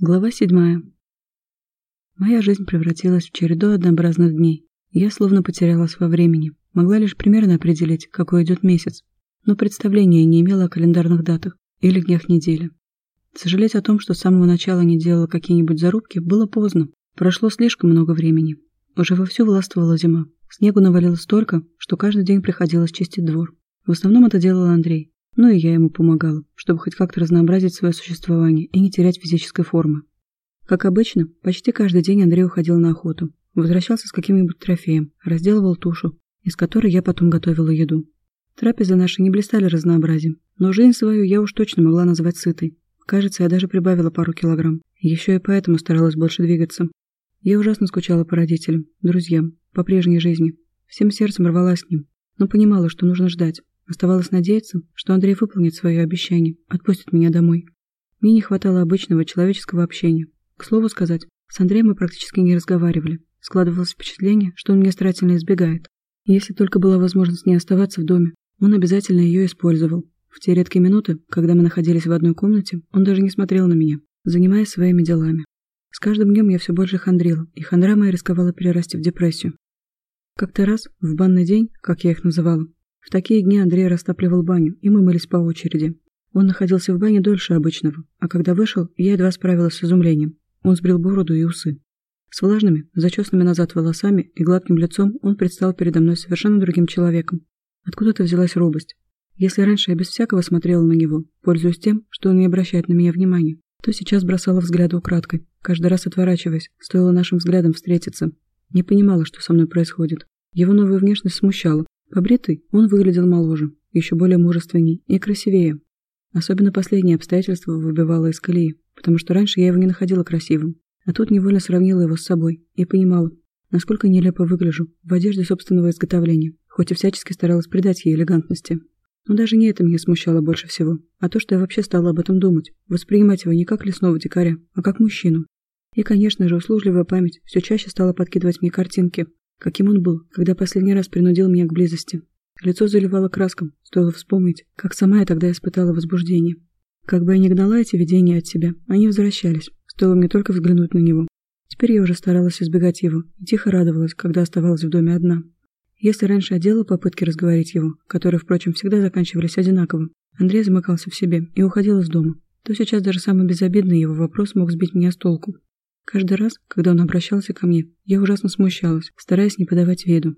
Глава седьмая. Моя жизнь превратилась в череду однообразных дней. Я словно потерялась во времени, могла лишь примерно определить, какой идет месяц, но представления не имела о календарных датах или днях недели. Сожалеть о том, что с самого начала не делала какие-нибудь зарубки, было поздно. Прошло слишком много времени. Уже вовсю властвовала зима. Снегу навалилось столько, что каждый день приходилось чистить двор. В основном это делал Андрей, ну и я ему помогала, чтобы хоть как-то разнообразить свое существование и не терять физической формы. Как обычно, почти каждый день Андрей уходил на охоту, возвращался с каким-нибудь трофеем, разделывал тушу, из которой я потом готовила еду. Трапезы наши не блистали разнообразием, но жизнь свою я уж точно могла назвать сытой. Кажется, я даже прибавила пару килограмм. Еще и поэтому старалась больше двигаться. Я ужасно скучала по родителям, друзьям, по прежней жизни. Всем сердцем рвалась с ним, но понимала, что нужно ждать, Оставалось надеяться, что Андрей выполнит свое обещание, отпустит меня домой. Мне не хватало обычного человеческого общения. К слову сказать, с Андреем мы практически не разговаривали. Складывалось впечатление, что он меня старательно избегает. Если только была возможность не оставаться в доме, он обязательно ее использовал. В те редкие минуты, когда мы находились в одной комнате, он даже не смотрел на меня, занимаясь своими делами. С каждым днем я все больше хандрила, и хандра моя рисковала перерасти в депрессию. Как-то раз, в банный день, как я их называла, в такие дни Андрей растапливал баню, и мы мылись по очереди. Он находился в бане дольше обычного, а когда вышел, я едва справилась с изумлением. Он сбрил бороду и усы. С влажными, зачесанными назад волосами и гладким лицом он предстал передо мной совершенно другим человеком. Откуда-то взялась робость. Если раньше я без всякого смотрела на него, пользуясь тем, что он не обращает на меня внимания, то сейчас бросала взгляды украдкой, каждый раз отворачиваясь, стоило нашим взглядом встретиться. Не понимала, что со мной происходит. Его новая внешность смущала, Побритый, он выглядел моложе, еще более мужественней и красивее. Особенно последнее обстоятельство выбивало из колеи, потому что раньше я его не находила красивым, а тут невольно сравнила его с собой и понимала, насколько нелепо выгляжу в одежде собственного изготовления, хоть и всячески старалась придать ей элегантности. Но даже не это меня смущало больше всего, а то, что я вообще стала об этом думать, воспринимать его не как лесного дикаря, а как мужчину. И, конечно же, услужливая память все чаще стала подкидывать мне картинки, Каким он был, когда последний раз принудил меня к близости. Лицо заливало краском, стоило вспомнить, как сама я тогда испытала возбуждение. Как бы я ни гнала эти видения от себя, они возвращались, стоило мне только взглянуть на него. Теперь я уже старалась избегать его и тихо радовалась, когда оставалась в доме одна. Если раньше я делала попытки разговорить его, которые, впрочем, всегда заканчивались одинаково, Андрей замыкался в себе и уходил из дома, то сейчас даже самый безобидный его вопрос мог сбить меня с толку. Каждый раз, когда он обращался ко мне, я ужасно смущалась, стараясь не подавать виду.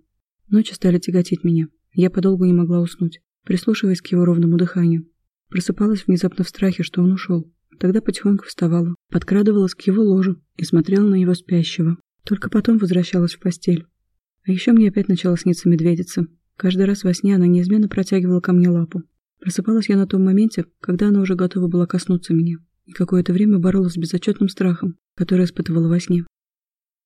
Ночи стали тяготить меня. Я подолгу не могла уснуть, прислушиваясь к его ровному дыханию. Просыпалась внезапно в страхе, что он ушел. Тогда потихоньку вставала, подкрадывалась к его ложу и смотрела на него спящего. Только потом возвращалась в постель. А еще мне опять начала сниться медведица. Каждый раз во сне она неизменно протягивала ко мне лапу. Просыпалась я на том моменте, когда она уже готова была коснуться меня и какое-то время боролась с безотчетным страхом, который испытывала во сне.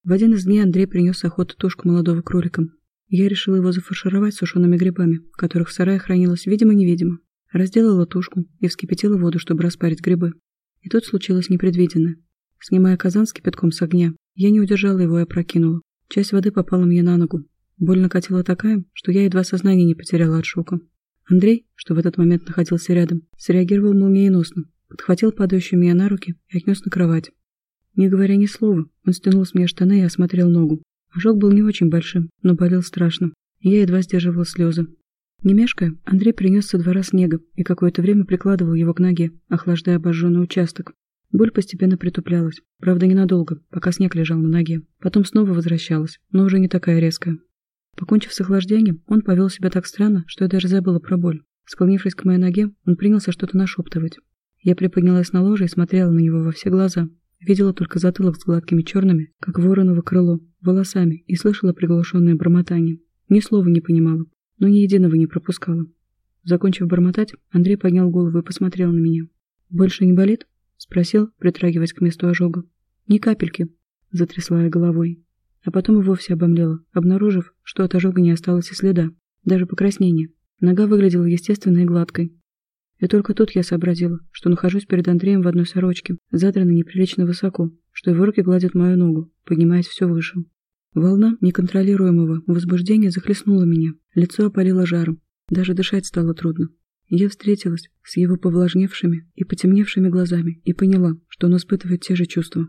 В один из дней Андрей принес с охоты тушку молодого кролика. Я решила его зафаршировать сушеными грибами, которых в сарае хранилось видимо-невидимо. Разделала тушку и вскипятила воду, чтобы распарить грибы. И тут случилось непредвиденное. Снимая казан с кипятком с огня, я не удержала его и опрокинула. Часть воды попала мне на ногу. Боль накатила такая, что я едва сознание не потеряла от шока. Андрей, что в этот момент находился рядом, среагировал молниеносно, подхватил падающую меня на руки и отнес на кровать. Не говоря ни слова, он стянул с меня штаны и осмотрел ногу. Ожог был не очень большим, но болел страшно, я едва сдерживала слезы. Не мешкая, Андрей принес со двора снега и какое-то время прикладывал его к ноге, охлаждая обожженный участок. Боль постепенно притуплялась, правда ненадолго, пока снег лежал на ноге. Потом снова возвращалась, но уже не такая резкая. Покончив с охлаждением, он повел себя так странно, что я даже забыла про боль. Склонившись к моей ноге, он принялся что-то нашептывать. Я приподнялась на ложе и смотрела на него во все глаза. Видела только затылок с гладкими черными, как вороново крыло, волосами и слышала приглушенное бормотание. Ни слова не понимала, но ни единого не пропускала. Закончив бормотать, Андрей поднял голову и посмотрел на меня. «Больше не болит?» — спросил, притрагиваясь к месту ожога. «Ни капельки», — затрясла я головой. А потом и вовсе обомлела, обнаружив, что от ожога не осталось и следа, даже покраснения. Нога выглядела естественной и гладкой, и только тут я сообразила, что нахожусь перед Андреем в одной сорочке, задранной неприлично высоко, что его руки гладят мою ногу, поднимаясь все выше. Волна неконтролируемого возбуждения захлестнула меня, лицо опалило жаром, даже дышать стало трудно. Я встретилась с его повлажневшими и потемневшими глазами и поняла, что он испытывает те же чувства.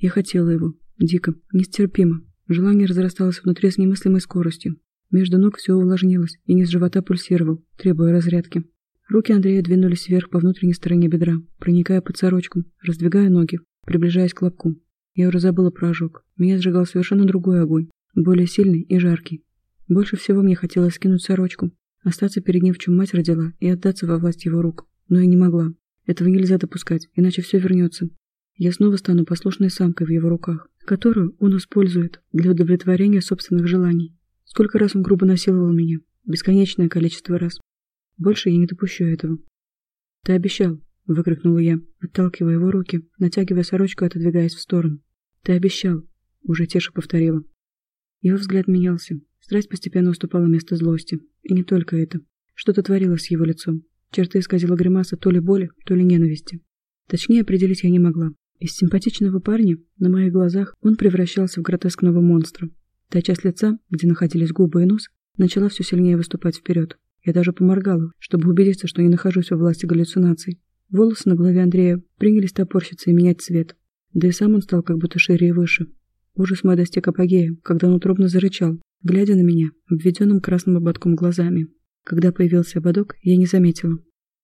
Я хотела его. Дико, нестерпимо. Желание разрасталось внутри с немыслимой скоростью. Между ног все увлажнилось, и низ живота пульсировал, требуя разрядки. Руки Андрея двинулись вверх по внутренней стороне бедра, проникая под сорочку, раздвигая ноги, приближаясь к лобку. Я уже забыла про ожог. Меня сжигал совершенно другой огонь, более сильный и жаркий. Больше всего мне хотелось скинуть сорочку, остаться перед ним, в чем мать родила, и отдаться во власть его рук. Но я не могла. Этого нельзя допускать, иначе все вернется. Я снова стану послушной самкой в его руках, которую он использует для удовлетворения собственных желаний. Сколько раз он грубо насиловал меня? Бесконечное количество раз. Больше я не допущу этого. «Ты обещал», — выкрикнула я, отталкивая его руки, натягивая сорочку и отодвигаясь в сторону. «Ты обещал», — уже тише повторила. Его взгляд менялся, Страсть постепенно уступала место злости. И не только это. Что-то творилось с его лицом. Черты исказила гримаса то ли боли, то ли ненависти. Точнее определить я не могла. Из симпатичного парня на моих глазах он превращался в гротескного монстра. Та часть лица, где находились губы и нос, начала все сильнее выступать вперед. Я даже поморгала, чтобы убедиться, что не нахожусь во власти галлюцинаций. Волосы на голове Андрея принялись топорщиться и менять цвет. Да и сам он стал как будто шире и выше. Ужас мой достиг апогея, когда он утробно зарычал, глядя на меня, обведенным красным ободком глазами. Когда появился ободок, я не заметила.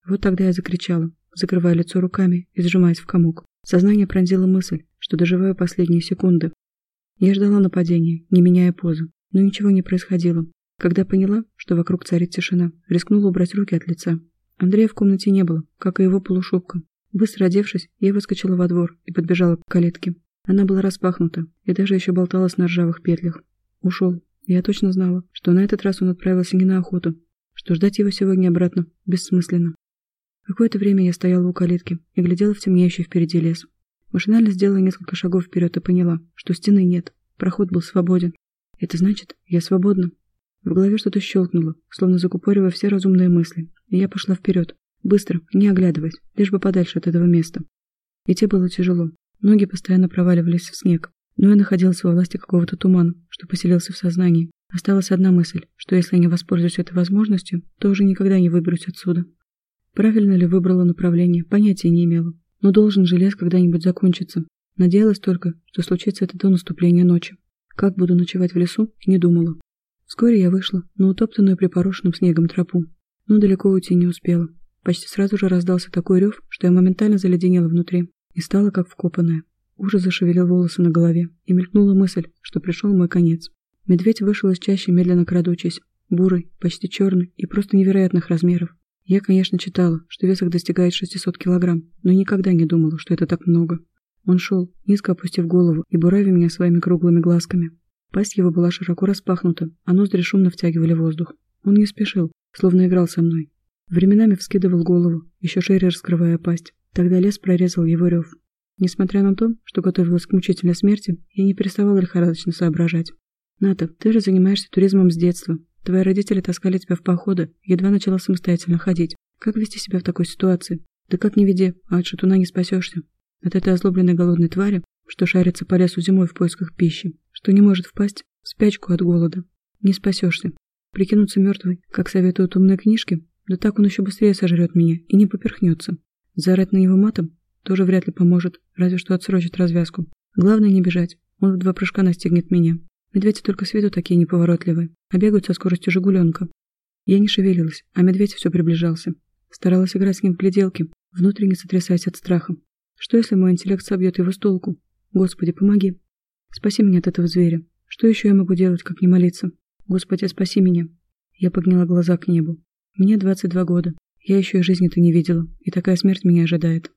Вот тогда я закричала, закрывая лицо руками и сжимаясь в комок. Сознание пронзило мысль, что доживаю последние секунды. Я ждала нападения, не меняя позы, но ничего не происходило. Когда поняла, что вокруг царит тишина, рискнула убрать руки от лица. Андрея в комнате не было, как и его полушубка. Быстро одевшись, я выскочила во двор и подбежала к калитке. Она была распахнута и даже еще болталась на ржавых петлях. Ушел, я точно знала, что на этот раз он отправился не на охоту, что ждать его сегодня обратно бессмысленно. Какое-то время я стояла у калитки и глядела в темнеющий впереди лес. Машинально сделала несколько шагов вперед и поняла, что стены нет, проход был свободен. Это значит, я свободна. В голове что-то щелкнуло, словно закупоривая все разумные мысли, и я пошла вперед, быстро, не оглядываясь, лишь бы подальше от этого места. Идти было тяжело, ноги постоянно проваливались в снег, но я находилась во власти какого-то тумана, что поселился в сознании. Осталась одна мысль, что если я не воспользуюсь этой возможностью, то уже никогда не выберусь отсюда. Правильно ли выбрала направление, понятия не имела. Но должен же лес когда-нибудь закончиться. Надеялась только, что случится это до наступления ночи. Как буду ночевать в лесу, не думала. Вскоре я вышла на утоптанную припорошенным снегом тропу, но далеко уйти не успела. Почти сразу же раздался такой рев, что я моментально заледенела внутри и стала как вкопанная. Ужас зашевелил волосы на голове, и мелькнула мысль, что пришел мой конец. Медведь вышел из чащи, медленно крадучись, бурый, почти черный и просто невероятных размеров. Я, конечно, читала, что вес их достигает 600 килограмм, но никогда не думала, что это так много. Он шел, низко опустив голову и буравя меня своими круглыми глазками. Пасть его была широко распахнута, а ноздри шумно втягивали воздух. Он не спешил, словно играл со мной. Временами вскидывал голову, еще шире раскрывая пасть. Тогда лес прорезал его рев. Несмотря на то, что готовилась к мучительной смерти, я не переставала лихорадочно соображать. «Ната, ты же занимаешься туризмом с детства. Твои родители таскали тебя в походы, едва начала самостоятельно ходить. Как вести себя в такой ситуации? Да как не веди, а от шатуна не спасешься. От этой озлобленной голодной твари, что шарится по лесу зимой в поисках пищи, что не может впасть в спячку от голода. Не спасешься. Прикинуться мертвой, как советуют умные книжки, да так он еще быстрее сожрет меня и не поперхнется. Заорать на него матом тоже вряд ли поможет, разве что отсрочит развязку. Главное не бежать, он в два прыжка настигнет меня. Медведи только с виду такие неповоротливые, а бегают со скоростью жигуленка. Я не шевелилась, а медведь все приближался. Старалась играть с ним в гляделки, внутренне сотрясаясь от страха. Что если мой интеллект собьет его с толку? Господи, помоги. Спаси меня от этого зверя. Что еще я могу делать, как не молиться? Господи, спаси меня. Я подняла глаза к небу. Мне 22 года. Я еще и жизни-то не видела, и такая смерть меня ожидает.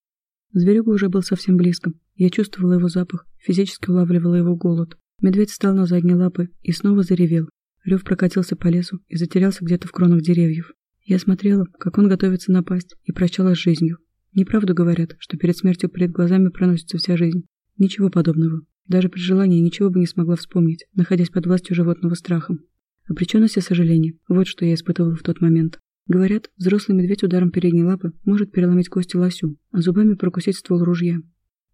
Зверюга уже был совсем близко. Я чувствовала его запах, физически улавливала его голод. Медведь встал на задние лапы и снова заревел. Рев прокатился по лесу и затерялся где-то в кронах деревьев. Я смотрела, как он готовится напасть, и прощалась с жизнью. Неправду говорят, что перед смертью перед глазами проносится вся жизнь. Ничего подобного. Даже при желании ничего бы не смогла вспомнить, находясь под властью животного страхом. Обреченность и сожаление – вот что я испытывала в тот момент. Говорят, взрослый медведь ударом передней лапы может переломить кости лосю, а зубами прокусить ствол ружья.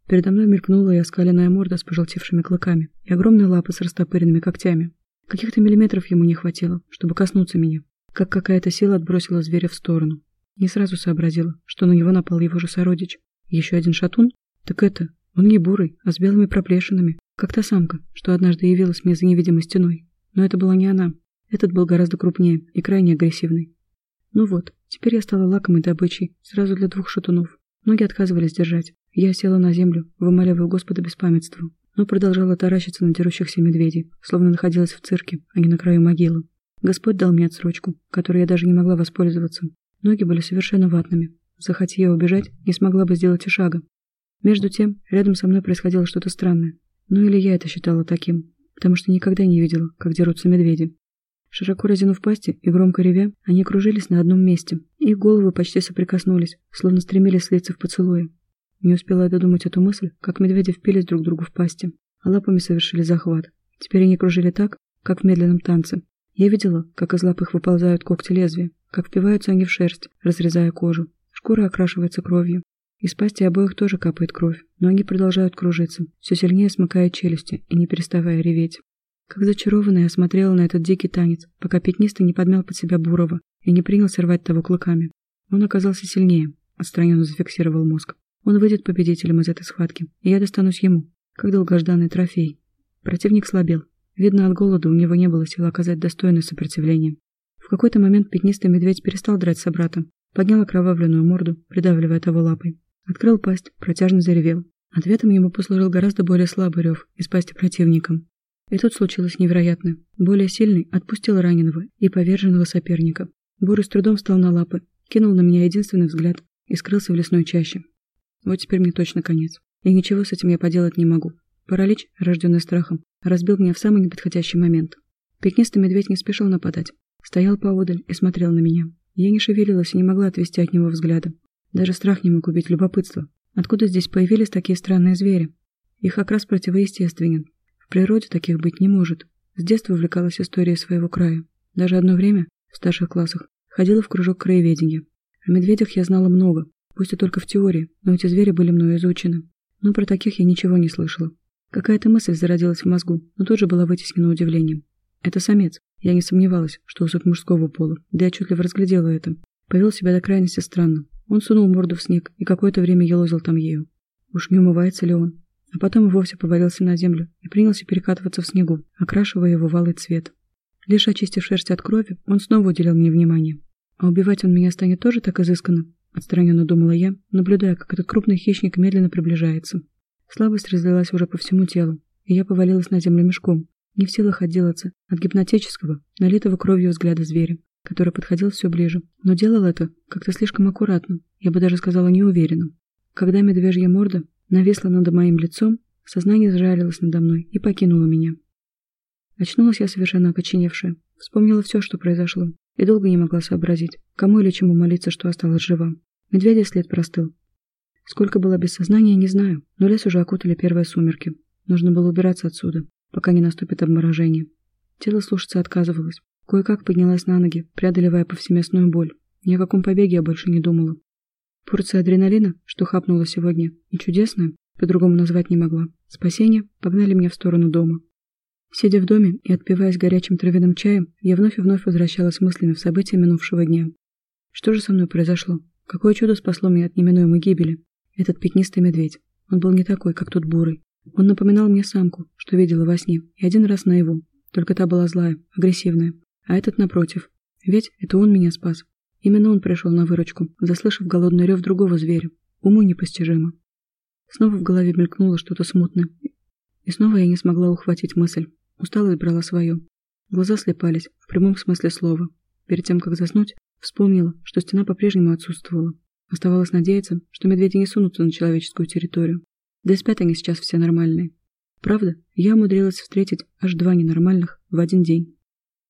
Передо мной мелькнула и оскаленная морда с пожелтевшими клыками и огромные лапы с растопыренными когтями. Каких-то миллиметров ему не хватило, чтобы коснуться меня, как какая-то сила отбросила зверя в сторону. Не сразу сообразила, что на него напал его же сородич. Еще один шатун? Так это, он не бурый, а с белыми проплешинами, как та самка, что однажды явилась мне за невидимой стеной. Но это была не она. Этот был гораздо крупнее и крайне агрессивный. Ну вот, теперь я стала лакомой добычей, сразу для двух шатунов. Ноги отказывались держать. Я села на землю, вымаливая Господа беспамятству, но продолжала таращиться на дерущихся медведей, словно находилась в цирке, а не на краю могилы. Господь дал мне отсрочку, которой я даже не могла воспользоваться. Ноги были совершенно ватными. Захотя я убежать, не смогла бы сделать и шага. Между тем, рядом со мной происходило что-то странное. Ну или я это считала таким, потому что никогда не видела, как дерутся медведи. Широко разинув пасти и громко ревя, они кружились на одном месте. Их головы почти соприкоснулись, словно стремились слиться в поцелуе. Не успела я додумать эту мысль, как медведи впились друг другу в пасти, а лапами совершили захват. Теперь они кружили так, как в медленном танце. Я видела, как из лап их выползают когти лезвия, как впиваются они в шерсть, разрезая кожу. Шкура окрашивается кровью. Из пасти обоих тоже капает кровь, но они продолжают кружиться, все сильнее смыкая челюсти и не переставая реветь. Как зачарованная я смотрела на этот дикий танец, пока пятнистый не подмял под себя Бурова и не принялся рвать того клыками. Он оказался сильнее, отстраненно зафиксировал мозг. Он выйдет победителем из этой схватки, и я достанусь ему, как долгожданный трофей. Противник слабел. Видно, от голода у него не было сил оказать достойное сопротивление. В какой-то момент пятнистый медведь перестал драть собрата, поднял окровавленную морду, придавливая того лапой. Открыл пасть, протяжно заревел. Ответом ему послужил гораздо более слабый рев из пасти противника. И тут случилось невероятное. Более сильный отпустил раненого и поверженного соперника. Бурый с трудом встал на лапы, кинул на меня единственный взгляд и скрылся в лесной чаще. Вот теперь мне точно конец. И ничего с этим я поделать не могу. Паралич, рожденный страхом, разбил меня в самый неподходящий момент. Пятнистый медведь не спешил нападать. Стоял поодаль и смотрел на меня. Я не шевелилась и не могла отвести от него взгляда. Даже страх не мог убить любопытство. Откуда здесь появились такие странные звери? Их окрас противоестественен. В природе таких быть не может. С детства увлекалась историей своего края. Даже одно время, в старших классах, ходила в кружок краеведения. О медведях я знала много, пусть и только в теории, но эти звери были мною изучены. Но про таких я ничего не слышала. Какая-то мысль зародилась в мозгу, но тут же была вытеснена удивлением. Это самец. Я не сомневалась, что усок мужского пола, да я отчетливо разглядела это. Повел себя до крайности странно. Он сунул морду в снег и какое-то время елозил там ею. Уж не умывается ли он? а потом и вовсе повалился на землю и принялся перекатываться в снегу, окрашивая его в алый цвет. Лишь очистив шерсть от крови, он снова уделял мне внимание. А убивать он меня станет тоже так изысканно? Отстраненно думала я, наблюдая, как этот крупный хищник медленно приближается. Слабость разлилась уже по всему телу, и я повалилась на землю мешком, не в силах отделаться от гипнотического, налитого кровью взгляда зверя, который подходил все ближе, но делал это как-то слишком аккуратно, я бы даже сказала неуверенно. Когда медвежья морда нависла над моим лицом, сознание сжалилось надо мной и покинуло меня. Очнулась я совершенно окоченевшая, вспомнила все, что произошло, и долго не могла сообразить, кому или чему молиться, что осталась жива. Медведя след простыл. Сколько было без сознания, не знаю, но лес уже окутали первые сумерки. Нужно было убираться отсюда, пока не наступит обморожение. Тело слушаться отказывалось. Кое-как поднялась на ноги, преодолевая повсеместную боль. Ни о каком побеге я больше не думала. Порция адреналина, что хапнула сегодня, и чудесная, по-другому назвать не могла. Спасение погнали меня в сторону дома. Сидя в доме и отпиваясь горячим травяным чаем, я вновь и вновь возвращалась мыслями в события минувшего дня. Что же со мной произошло? Какое чудо спасло меня от неминуемой гибели? Этот пятнистый медведь. Он был не такой, как тот бурый. Он напоминал мне самку, что видела во сне, и один раз наяву. Только та была злая, агрессивная. А этот напротив. Ведь это он меня спас. Именно он пришел на выручку, заслышав голодный рев другого зверя. Уму непостижимо. Снова в голове мелькнуло что-то смутное. И снова я не смогла ухватить мысль. Устала и брала свое. Глаза слепались, в прямом смысле слова. Перед тем, как заснуть, вспомнила, что стена по-прежнему отсутствовала. Оставалось надеяться, что медведи не сунутся на человеческую территорию. Да и спят они сейчас все нормальные. Правда, я умудрилась встретить аж два ненормальных в один день.